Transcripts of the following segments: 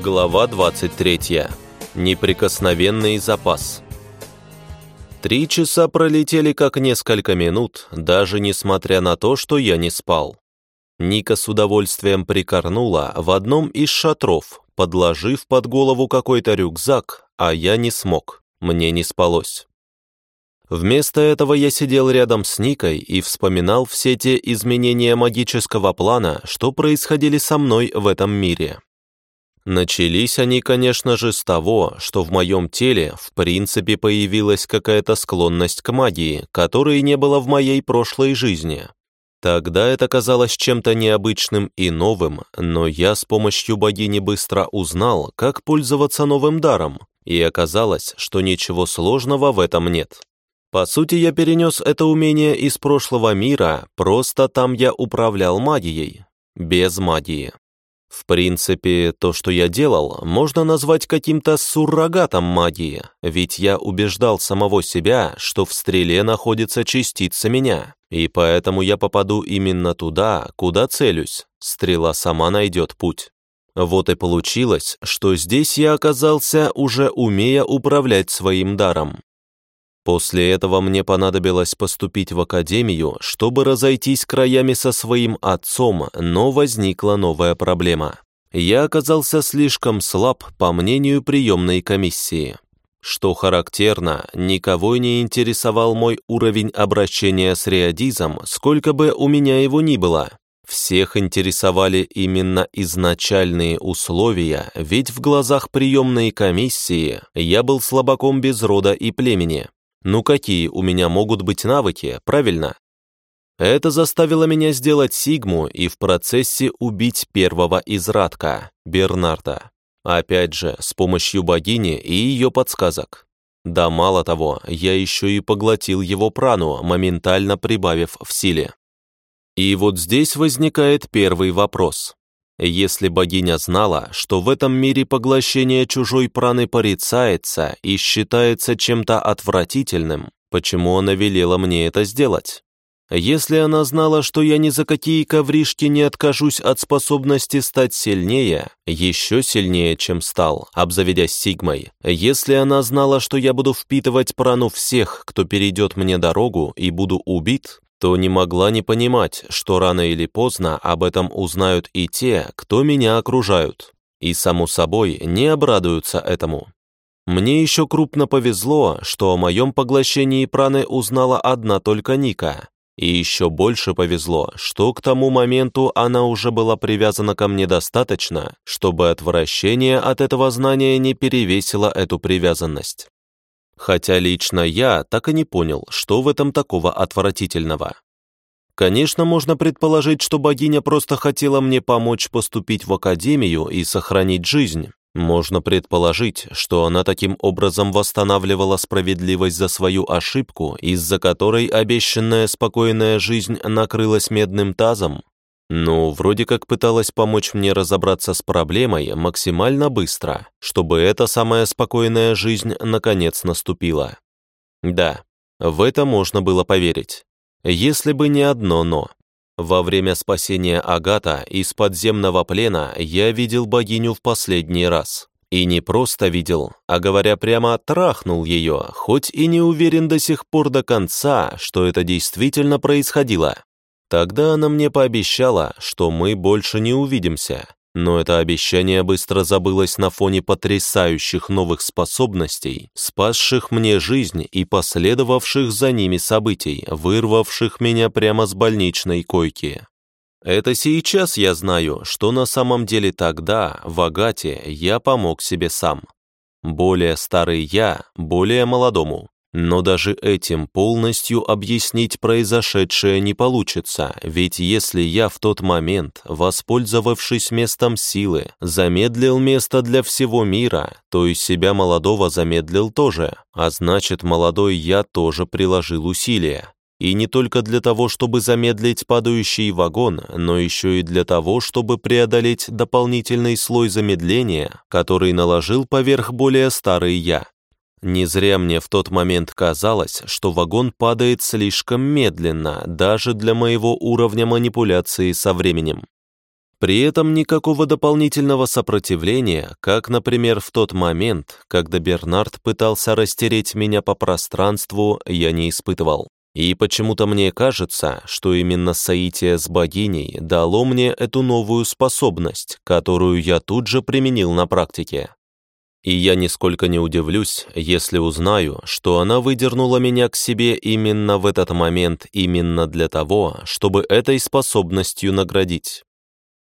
Глава 23. Неприкосновенный запас. Три часа пролетели как несколько минут, даже несмотря на то, что я не спал. Ника с удовольствием прикорнула в одном из шатров, подложив под голову какой-то рюкзак, а я не смог, мне не спалось. Вместо этого я сидел рядом с Никой и вспоминал все те изменения магического плана, что происходили со мной в этом мире. Начались они, конечно же, с того, что в моем теле в принципе появилась какая-то склонность к магии, которой не было в моей прошлой жизни. Тогда это казалось чем-то необычным и новым, но я с помощью богини быстро узнал, как пользоваться новым даром, и оказалось, что ничего сложного в этом нет. По сути, я перенес это умение из прошлого мира, просто там я управлял магией, без магии. В принципе, то, что я делал, можно назвать каким-то суррогатом магии, ведь я убеждал самого себя, что в стреле находится частица меня, и поэтому я попаду именно туда, куда целюсь. Стрела сама найдет путь. Вот и получилось, что здесь я оказался, уже умея управлять своим даром. После этого мне понадобилось поступить в академию, чтобы разойтись краями со своим отцом, но возникла новая проблема. Я оказался слишком слаб, по мнению приемной комиссии. Что характерно, никого не интересовал мой уровень обращения с реодизом, сколько бы у меня его ни было. Всех интересовали именно изначальные условия, ведь в глазах приемной комиссии я был слабаком без рода и племени. Ну какие у меня могут быть навыки, правильно? Это заставило меня сделать Сигму и в процессе убить первого из Радка, Бернарда. Опять же, с помощью богини и ее подсказок. Да мало того, я еще и поглотил его прану, моментально прибавив в силе. И вот здесь возникает первый вопрос. Если богиня знала, что в этом мире поглощение чужой праны порицается и считается чем-то отвратительным, почему она велела мне это сделать? Если она знала, что я ни за какие ковришки не откажусь от способности стать сильнее, еще сильнее, чем стал, обзаведясь Сигмой, если она знала, что я буду впитывать прану всех, кто перейдет мне дорогу и буду убит, то не могла не понимать, что рано или поздно об этом узнают и те, кто меня окружают, и, само собой, не обрадуются этому. Мне еще крупно повезло, что о моем поглощении праны узнала одна только Ника, и еще больше повезло, что к тому моменту она уже была привязана ко мне достаточно, чтобы отвращение от этого знания не перевесило эту привязанность. Хотя лично я так и не понял, что в этом такого отвратительного. Конечно, можно предположить, что богиня просто хотела мне помочь поступить в академию и сохранить жизнь. Можно предположить, что она таким образом восстанавливала справедливость за свою ошибку, из-за которой обещанная спокойная жизнь накрылась медным тазом. Ну, вроде как пыталась помочь мне разобраться с проблемой максимально быстро, чтобы эта самая спокойная жизнь наконец наступила. Да, в это можно было поверить. Если бы не одно «но». Во время спасения Агата из подземного плена я видел богиню в последний раз. И не просто видел, а говоря прямо, трахнул ее, хоть и не уверен до сих пор до конца, что это действительно происходило. Тогда она мне пообещала, что мы больше не увидимся, но это обещание быстро забылось на фоне потрясающих новых способностей, спасших мне жизнь и последовавших за ними событий, вырвавших меня прямо с больничной койки. Это сейчас я знаю, что на самом деле тогда, в Агате, я помог себе сам. Более старый я, более молодому. Но даже этим полностью объяснить произошедшее не получится, ведь если я в тот момент, воспользовавшись местом силы, замедлил место для всего мира, то и себя молодого замедлил тоже, а значит, молодой я тоже приложил усилия. И не только для того, чтобы замедлить падающий вагон, но еще и для того, чтобы преодолеть дополнительный слой замедления, который наложил поверх более старый я. Не зря мне в тот момент казалось, что вагон падает слишком медленно, даже для моего уровня манипуляции со временем. При этом никакого дополнительного сопротивления, как, например, в тот момент, когда Бернард пытался растереть меня по пространству, я не испытывал. И почему-то мне кажется, что именно соитие с богиней дало мне эту новую способность, которую я тут же применил на практике. И я нисколько не удивлюсь, если узнаю, что она выдернула меня к себе именно в этот момент, именно для того, чтобы этой способностью наградить.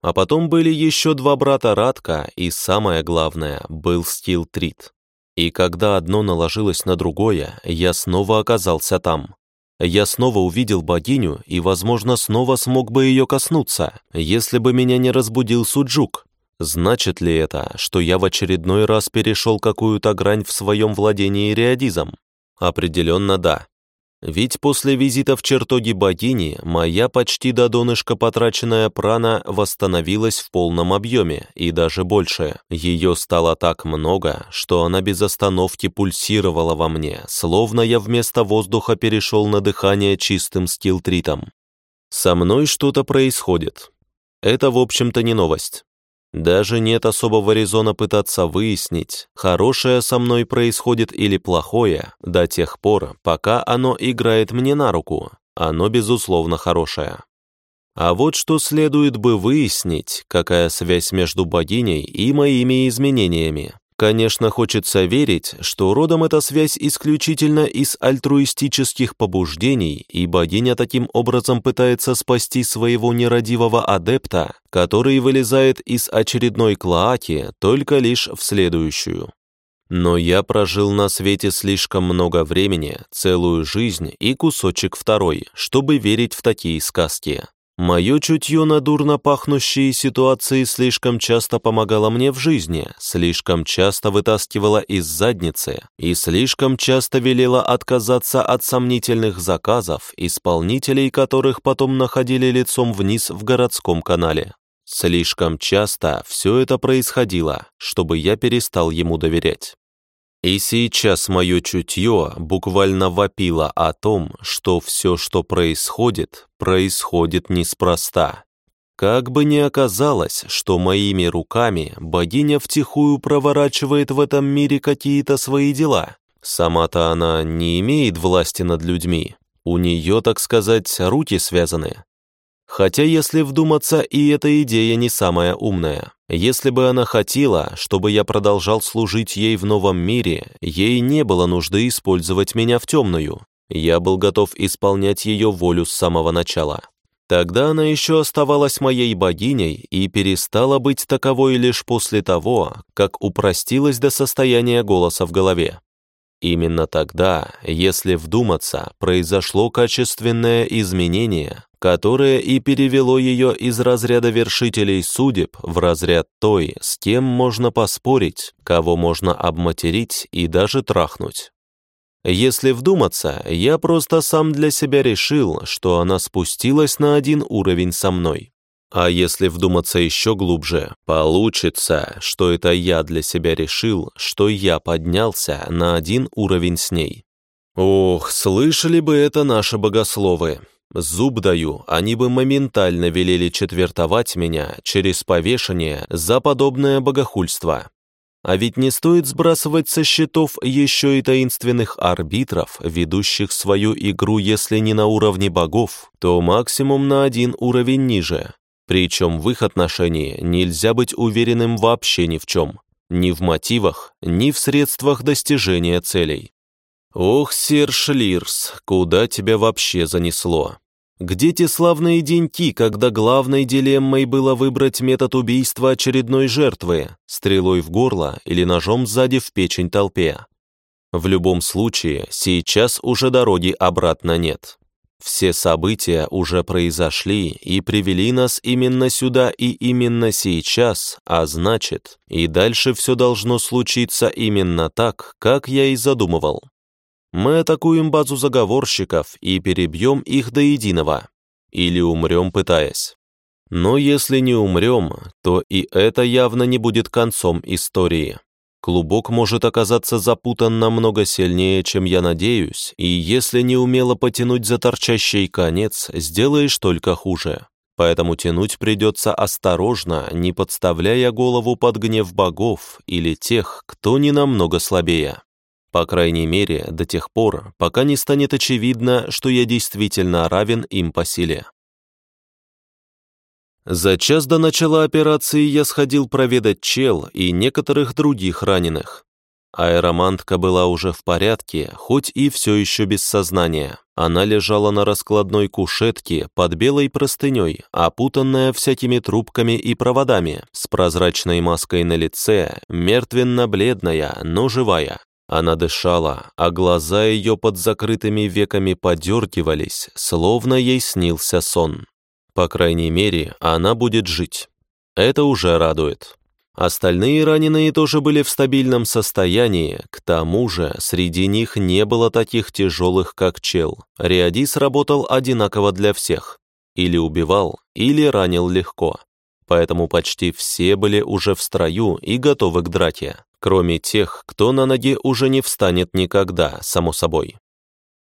А потом были еще два брата Радка, и самое главное, был Стил Трит. И когда одно наложилось на другое, я снова оказался там, я снова увидел богиню и, возможно, снова смог бы ее коснуться, если бы меня не разбудил Суджук. Значит ли это, что я в очередной раз перешел какую-то грань в своем владении реодизом? Определенно да. Ведь после визита в чертоги богини моя почти до донышка потраченная прана восстановилась в полном объеме и даже больше. Ее стало так много, что она без остановки пульсировала во мне, словно я вместо воздуха перешел на дыхание чистым скилтритом. Со мной что-то происходит. Это, в общем-то, не новость. Даже нет особого резона пытаться выяснить, хорошее со мной происходит или плохое, до тех пор, пока оно играет мне на руку. Оно, безусловно, хорошее. А вот что следует бы выяснить, какая связь между богиней и моими изменениями. Конечно, хочется верить, что родом эта связь исключительно из альтруистических побуждений, и богиня таким образом пытается спасти своего нерадивого адепта, который вылезает из очередной клоаки только лишь в следующую. Но я прожил на свете слишком много времени, целую жизнь и кусочек второй, чтобы верить в такие сказки. Мое чутье на дурно пахнущие ситуации слишком часто помогало мне в жизни, слишком часто вытаскивало из задницы и слишком часто велело отказаться от сомнительных заказов, исполнителей которых потом находили лицом вниз в городском канале. Слишком часто все это происходило, чтобы я перестал ему доверять. И сейчас мое чутье буквально вопило о том, что все, что происходит, происходит неспроста. Как бы ни оказалось, что моими руками богиня втихую проворачивает в этом мире какие-то свои дела. Сама-то она не имеет власти над людьми. У нее, так сказать, руки связаны. Хотя, если вдуматься, и эта идея не самая умная. Если бы она хотела, чтобы я продолжал служить ей в новом мире, ей не было нужды использовать меня в темную. Я был готов исполнять ее волю с самого начала. Тогда она еще оставалась моей богиней и перестала быть таковой лишь после того, как упростилась до состояния голоса в голове. Именно тогда, если вдуматься, произошло качественное изменение, которое и перевело ее из разряда вершителей судеб в разряд той, с кем можно поспорить, кого можно обматерить и даже трахнуть. Если вдуматься, я просто сам для себя решил, что она спустилась на один уровень со мной. А если вдуматься еще глубже, получится, что это я для себя решил, что я поднялся на один уровень с ней. Ох, слышали бы это наши богословы. Зуб даю, они бы моментально велели четвертовать меня через повешение за подобное богохульство. А ведь не стоит сбрасывать со счетов еще и таинственных арбитров, ведущих свою игру, если не на уровне богов, то максимум на один уровень ниже, причем в их отношении нельзя быть уверенным вообще ни в чем. Ни в мотивах, ни в средствах достижения целей. Ох, Серж Лирс, куда тебя вообще занесло? Где те славные деньки, когда главной дилеммой было выбрать метод убийства очередной жертвы, стрелой в горло или ножом сзади в печень толпе? В любом случае, сейчас уже дороги обратно нет. Все события уже произошли и привели нас именно сюда и именно сейчас, а значит, и дальше все должно случиться именно так, как я и задумывал. Мы атакуем базу заговорщиков и перебьем их до единого. Или умрем, пытаясь. Но если не умрем, то и это явно не будет концом истории. Клубок может оказаться запутан намного сильнее, чем я надеюсь, и если не умело потянуть за торчащий конец, сделаешь только хуже. поэтому тянуть придется осторожно, не подставляя голову под гнев богов или тех, кто не намного слабее. По крайней мере, до тех пор, пока не станет очевидно, что я действительно равен им по силе. За час до начала операции я сходил проведать чел и некоторых других раненых. Аэромантка была уже в порядке, хоть и все еще без сознания. Она лежала на раскладной кушетке под белой простыней, опутанная всякими трубками и проводами, с прозрачной маской на лице, мертвенно-бледная, но живая. Она дышала, а глаза ее под закрытыми веками подергивались, словно ей снился сон. По крайней мере, она будет жить. Это уже радует. Остальные раненые тоже были в стабильном состоянии, к тому же среди них не было таких тяжелых, как чел. Риадис работал одинаково для всех. Или убивал, или ранил легко. Поэтому почти все были уже в строю и готовы к драке, кроме тех, кто на ноге уже не встанет никогда, само собой.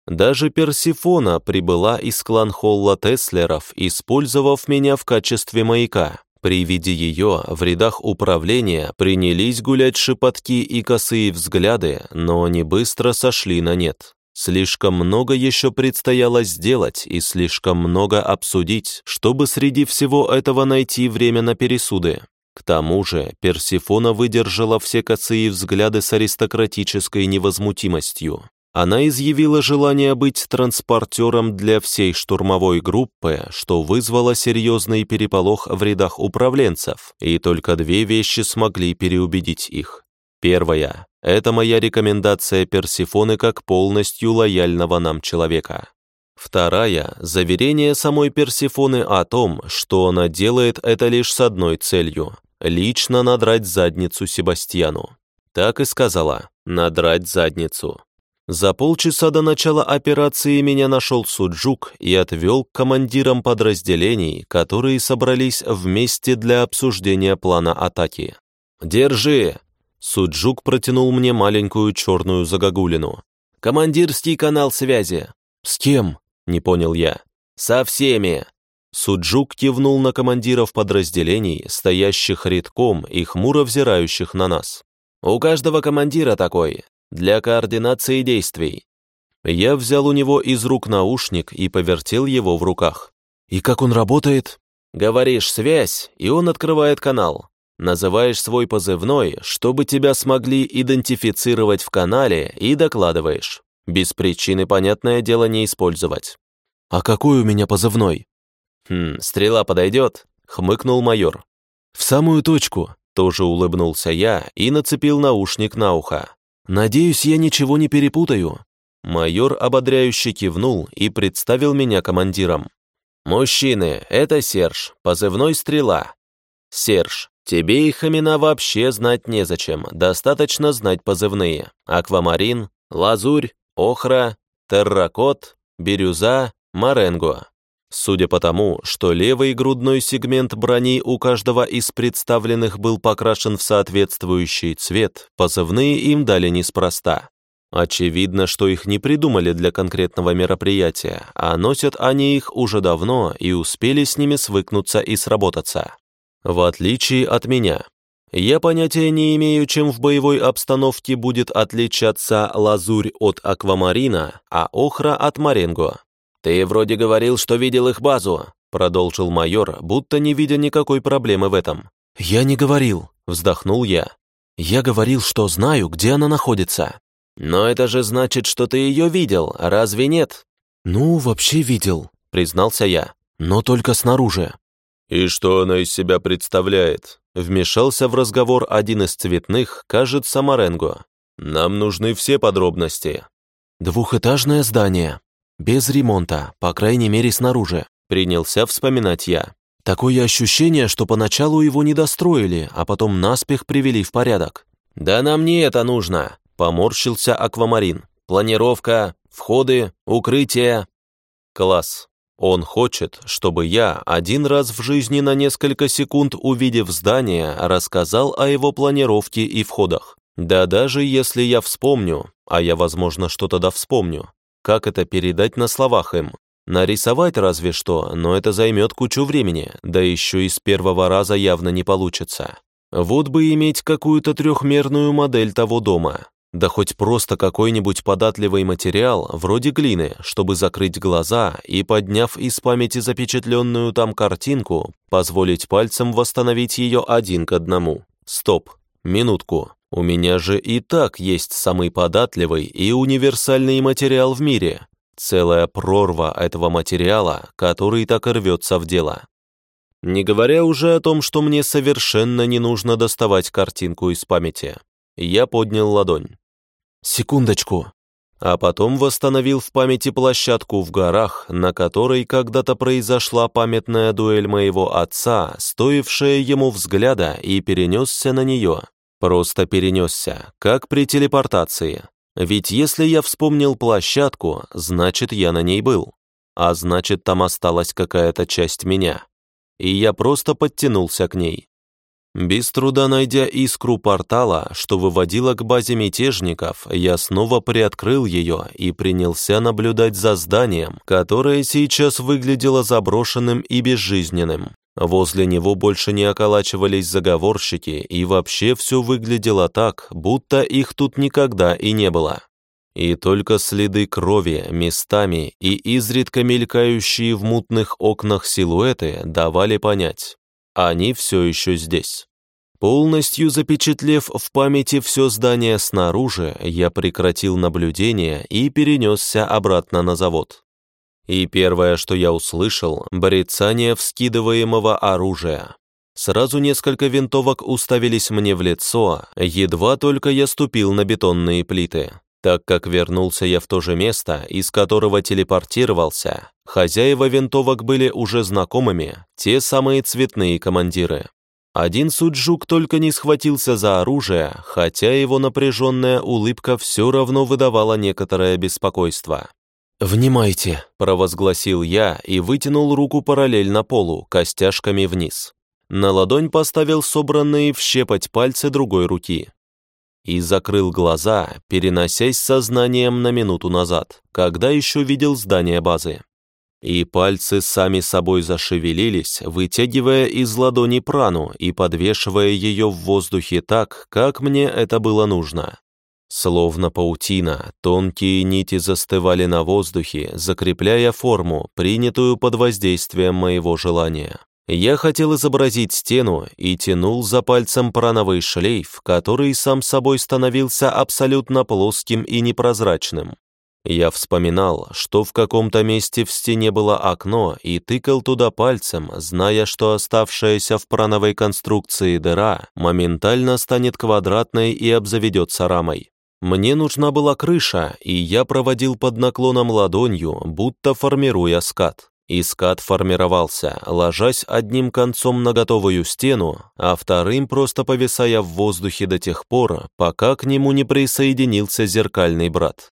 Даже Персифона прибыла из клан-холла Теслеров, использовав меня в качестве маяка. При виде ее в рядах управления принялись гулять шепотки и косые взгляды, но они быстро сошли на нет. Слишком много еще предстояло сделать и слишком много обсудить, чтобы среди всего этого найти время на пересуды. К тому же Персифона выдержала все косые взгляды с аристократической невозмутимостью. Она изъявила желание быть транспортером для всей штурмовой группы, что вызвало серьезный переполох в рядах управленцев, и только две вещи смогли переубедить их. Первая – это моя рекомендация Персифоны как полностью лояльного нам человека. Вторая – заверение самой Персифоны о том, что она делает это лишь с одной целью – лично надрать задницу Себастьяну. Так и сказала – надрать задницу. За полчаса до начала операции меня нашел Суджук и отвел к командирам подразделений, которые собрались вместе для обсуждения плана атаки. «Держи!» Суджук протянул мне маленькую черную загогулину. «Командирский канал связи». «С кем?» — не понял я. «Со всеми!» Суджук кивнул на командиров подразделений, стоящих редком и хмуро взирающих на нас. «У каждого командира такой для координации действий. Я взял у него из рук наушник и повертел его в руках. «И как он работает?» «Говоришь «связь», и он открывает канал. Называешь свой позывной, чтобы тебя смогли идентифицировать в канале, и докладываешь. Без причины, понятное дело, не использовать». «А какой у меня позывной?» «Хм, стрела подойдет», — хмыкнул майор. «В самую точку», — тоже улыбнулся я и нацепил наушник на ухо. «Надеюсь, я ничего не перепутаю». Майор ободряюще кивнул и представил меня командиром. «Мужчины, это Серж, позывной «Стрела». Серж, тебе их имена вообще знать незачем, достаточно знать позывные. Аквамарин, Лазурь, Охра, Терракот, Бирюза, Маренго. Судя по тому, что левый грудной сегмент брони у каждого из представленных был покрашен в соответствующий цвет, позывные им дали неспроста. Очевидно, что их не придумали для конкретного мероприятия, а носят они их уже давно и успели с ними свыкнуться и сработаться. В отличие от меня. Я понятия не имею, чем в боевой обстановке будет отличаться лазурь от аквамарина, а охра от маренго. «Ты вроде говорил, что видел их базу», продолжил майор, будто не видя никакой проблемы в этом. «Я не говорил», вздохнул я. «Я говорил, что знаю, где она находится». «Но это же значит, что ты ее видел, разве нет?» «Ну, вообще видел», признался я, «но только снаружи». «И что она из себя представляет?» Вмешался в разговор один из цветных, кажется, Маренго. «Нам нужны все подробности». «Двухэтажное здание», без ремонта, по крайней мере снаружи, принялся вспоминать я. Такое ощущение, что поначалу его не достроили, а потом наспех привели в порядок. «Да нам не это нужно», — поморщился аквамарин. «Планировка, входы, укрытия». «Класс. Он хочет, чтобы я один раз в жизни на несколько секунд, увидев здание, рассказал о его планировке и входах. Да даже если я вспомню, а я, возможно, что тогда вспомню, как это передать на словах им? Нарисовать разве что, но это займет кучу времени, да еще и с первого раза явно не получится. Вот бы иметь какую-то трехмерную модель того дома, да хоть просто какой-нибудь податливый материал, вроде глины, чтобы закрыть глаза и, подняв из памяти запечатленную там картинку, позволить пальцем восстановить ее один к одному. Стоп, минутку. У меня же и так есть самый податливый и универсальный материал в мире. Целая прорва этого материала, который так и рвется в дело. Не говоря уже о том, что мне совершенно не нужно доставать картинку из памяти. Я поднял ладонь. Секундочку. А потом восстановил в памяти площадку в горах, на которой когда-то произошла памятная дуэль моего отца, стоившая ему взгляда, и перенесся на нее. Просто перенесся, как при телепортации. Ведь если я вспомнил площадку, значит, я на ней был. А значит, там осталась какая-то часть меня. И я просто подтянулся к ней. Без труда найдя искру портала, что выводила к базе мятежников, я снова приоткрыл ее и принялся наблюдать за зданием, которое сейчас выглядело заброшенным и безжизненным. Возле него больше не околачивались заговорщики, и вообще все выглядело так, будто их тут никогда и не было. И только следы крови местами и изредка мелькающие в мутных окнах силуэты давали понять, они все еще здесь. Полностью запечатлев в памяти все здание снаружи, я прекратил наблюдение и перенесся обратно на завод. И первое, что я услышал, брецание вскидываемого оружия. Сразу несколько винтовок уставились мне в лицо, едва только я ступил на бетонные плиты. Так как вернулся я в то же место, из которого телепортировался, хозяева винтовок были уже знакомыми, те самые цветные командиры. Один Суджук только не схватился за оружие, хотя его напряженная улыбка все равно выдавала некоторое беспокойство. «Внимайте!» – провозгласил я и вытянул руку параллельно полу, костяшками вниз. На ладонь поставил собранные в щепоть пальцы другой руки и закрыл глаза, переносясь сознанием на минуту назад, когда еще видел здание базы. И пальцы сами собой зашевелились, вытягивая из ладони прану и подвешивая ее в воздухе так, как мне это было нужно. Словно паутина, тонкие нити застывали на воздухе, закрепляя форму, принятую под воздействием моего желания. Я хотел изобразить стену и тянул за пальцем прановый шлейф, который сам собой становился абсолютно плоским и непрозрачным. Я вспоминал, что в каком-то месте в стене было окно и тыкал туда пальцем, зная, что оставшаяся в прановой конструкции дыра моментально станет квадратной и обзаведется рамой. Мне нужна была крыша, и я проводил под наклоном ладонью, будто формируя скат. И скат формировался, ложась одним концом на готовую стену, а вторым просто повисая в воздухе до тех пор, пока к нему не присоединился зеркальный брат.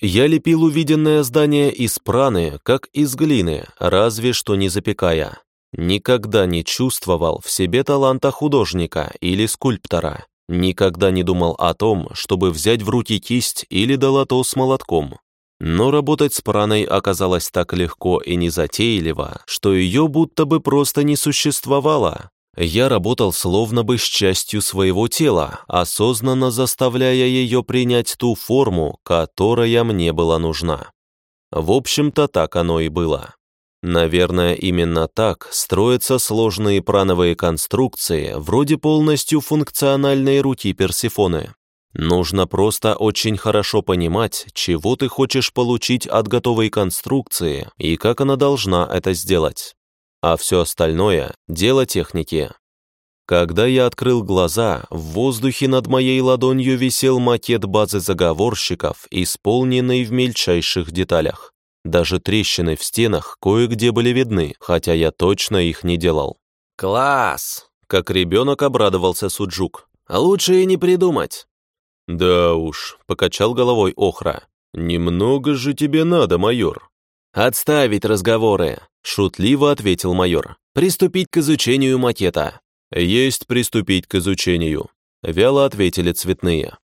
Я лепил увиденное здание из праны, как из глины, разве что не запекая. Никогда не чувствовал в себе таланта художника или скульптора. Никогда не думал о том, чтобы взять в руки кисть или долото с молотком. Но работать с праной оказалось так легко и незатейливо, что ее будто бы просто не существовало. Я работал словно бы с частью своего тела, осознанно заставляя ее принять ту форму, которая мне была нужна. В общем-то, так оно и было. Наверное, именно так строятся сложные прановые конструкции, вроде полностью функциональной руки Персифоны. Нужно просто очень хорошо понимать, чего ты хочешь получить от готовой конструкции и как она должна это сделать. А все остальное – дело техники. Когда я открыл глаза, в воздухе над моей ладонью висел макет базы заговорщиков, исполненный в мельчайших деталях. Даже трещины в стенах кое-где были видны, хотя я точно их не делал. «Класс!» – как ребенок обрадовался Суджук. «Лучше и не придумать. «Да уж», — покачал головой Охра. «Немного же тебе надо, майор». «Отставить разговоры», — шутливо ответил майор. «Приступить к изучению макета». «Есть приступить к изучению», — вяло ответили цветные.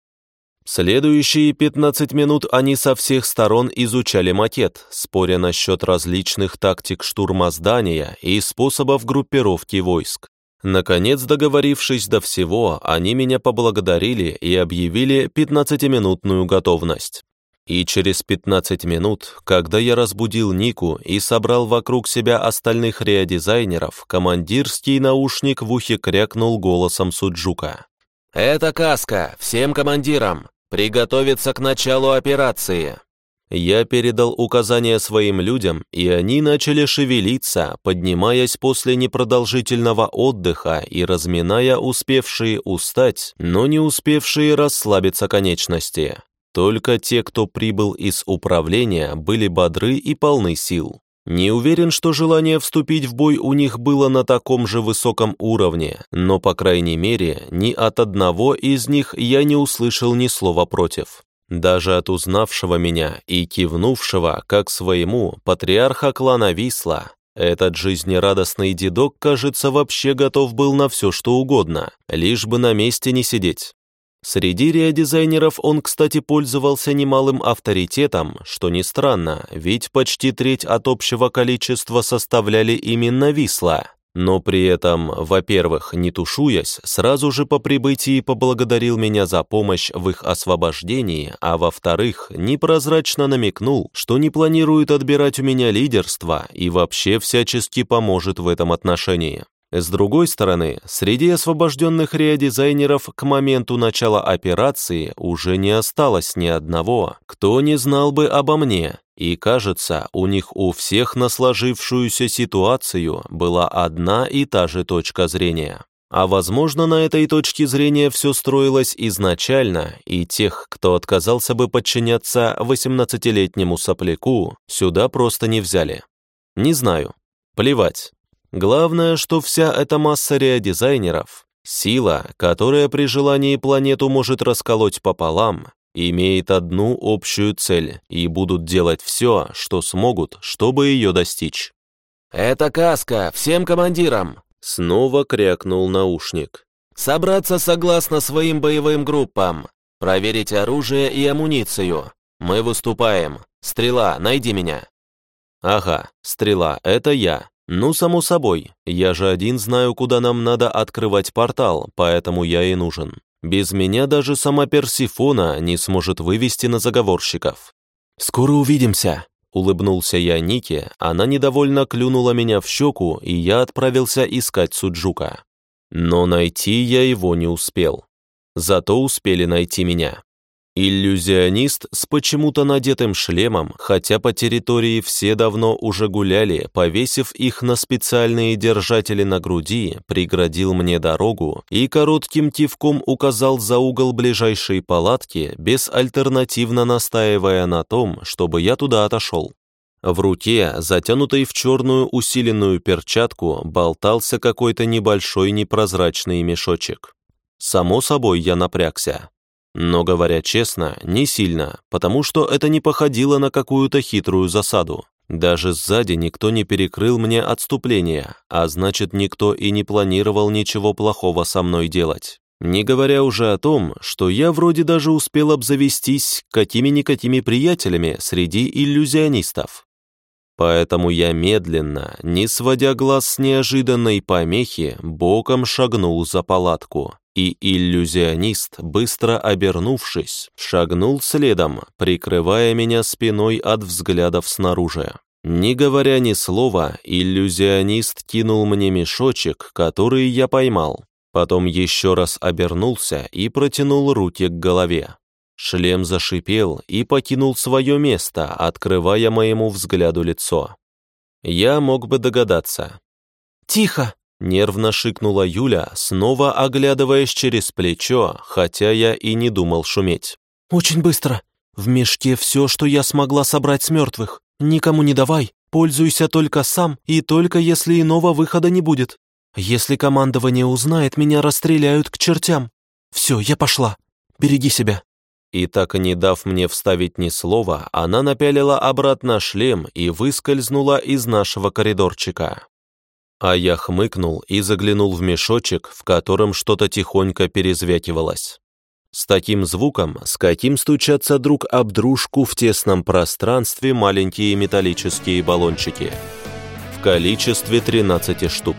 Следующие 15 минут они со всех сторон изучали макет, споря насчет различных тактик штурма здания и способов группировки войск. Наконец, договорившись до всего, они меня поблагодарили и объявили 15-минутную готовность. И через 15 минут, когда я разбудил Нику и собрал вокруг себя остальных реодизайнеров, командирский наушник в ухе крякнул голосом Суджука. «Это каска! Всем командирам! Приготовиться к началу операции!» Я передал указания своим людям, и они начали шевелиться, поднимаясь после непродолжительного отдыха и разминая успевшие устать, но не успевшие расслабиться конечности. Только те, кто прибыл из управления, были бодры и полны сил. Не уверен, что желание вступить в бой у них было на таком же высоком уровне, но, по крайней мере, ни от одного из них я не услышал ни слова против. Даже от узнавшего меня и кивнувшего, как своему, патриарха клана Висла, этот жизнерадостный дедок, кажется, вообще готов был на все, что угодно, лишь бы на месте не сидеть. Среди реодизайнеров он, кстати, пользовался немалым авторитетом, что не странно, ведь почти треть от общего количества составляли именно Висла. Но при этом, во-первых, не тушуясь, сразу же по прибытии поблагодарил меня за помощь в их освобождении, а во-вторых, непрозрачно намекнул, что не планирует отбирать у меня лидерство и вообще всячески поможет в этом отношении. С другой стороны, среди освобожденных реодизайнеров к моменту начала операции уже не осталось ни одного, кто не знал бы обо мне, и, кажется, у них у всех на сложившуюся ситуацию была одна и та же точка зрения. А возможно, на этой точке зрения все строилось изначально, и тех, кто отказался бы подчиняться 18-летнему сопляку, сюда просто не взяли. Не знаю. Плевать. Главное, что вся эта масса реодизайнеров, сила, которая при желании планету может расколоть пополам, имеет одну общую цель и будут делать все, что смогут, чтобы ее достичь. «Это каска! Всем командирам!» Снова крякнул наушник. «Собраться согласно своим боевым группам. Проверить оружие и амуницию. Мы выступаем. Стрела, найди меня». «Ага, стрела, это я. «Ну, само собой, я же один знаю, куда нам надо открывать портал, поэтому я и нужен. Без меня даже сама Персифона не сможет вывести на заговорщиков». «Скоро увидимся», — улыбнулся я Нике, она недовольно клюнула меня в щеку, и я отправился искать Суджука. Но найти я его не успел. Зато успели найти меня. Иллюзионист с почему-то надетым шлемом, хотя по территории все давно уже гуляли, повесив их на специальные держатели на груди, преградил мне дорогу и коротким кивком указал за угол ближайшей палатки, безальтернативно настаивая на том, чтобы я туда отошел. В руке, затянутой в черную усиленную перчатку, болтался какой-то небольшой непрозрачный мешочек. Само собой, я напрягся. Но, говоря честно, не сильно, потому что это не походило на какую-то хитрую засаду. Даже сзади никто не перекрыл мне отступление, а значит, никто и не планировал ничего плохого со мной делать. Не говоря уже о том, что я вроде даже успел обзавестись какими-никакими приятелями среди иллюзионистов. Поэтому я медленно, не сводя глаз с неожиданной помехи, боком шагнул за палатку и иллюзионист, быстро обернувшись, шагнул следом, прикрывая меня спиной от взглядов снаружи. Не говоря ни слова, иллюзионист кинул мне мешочек, который я поймал. Потом еще раз обернулся и протянул руки к голове. Шлем зашипел и покинул свое место, открывая моему взгляду лицо. Я мог бы догадаться. «Тихо!» Нервно шикнула Юля, снова оглядываясь через плечо, хотя я и не думал шуметь. «Очень быстро. В мешке все, что я смогла собрать с мертвых. Никому не давай, пользуйся только сам и только если иного выхода не будет. Если командование узнает, меня расстреляют к чертям. Все, я пошла. Береги себя». И так и не дав мне вставить ни слова, она напялила обратно шлем и выскользнула из нашего коридорчика. А я хмыкнул и заглянул в мешочек, в котором что-то тихонько перезвякивалось. С таким звуком, с каким стучатся друг об дружку в тесном пространстве маленькие металлические баллончики. В количестве 13 штук.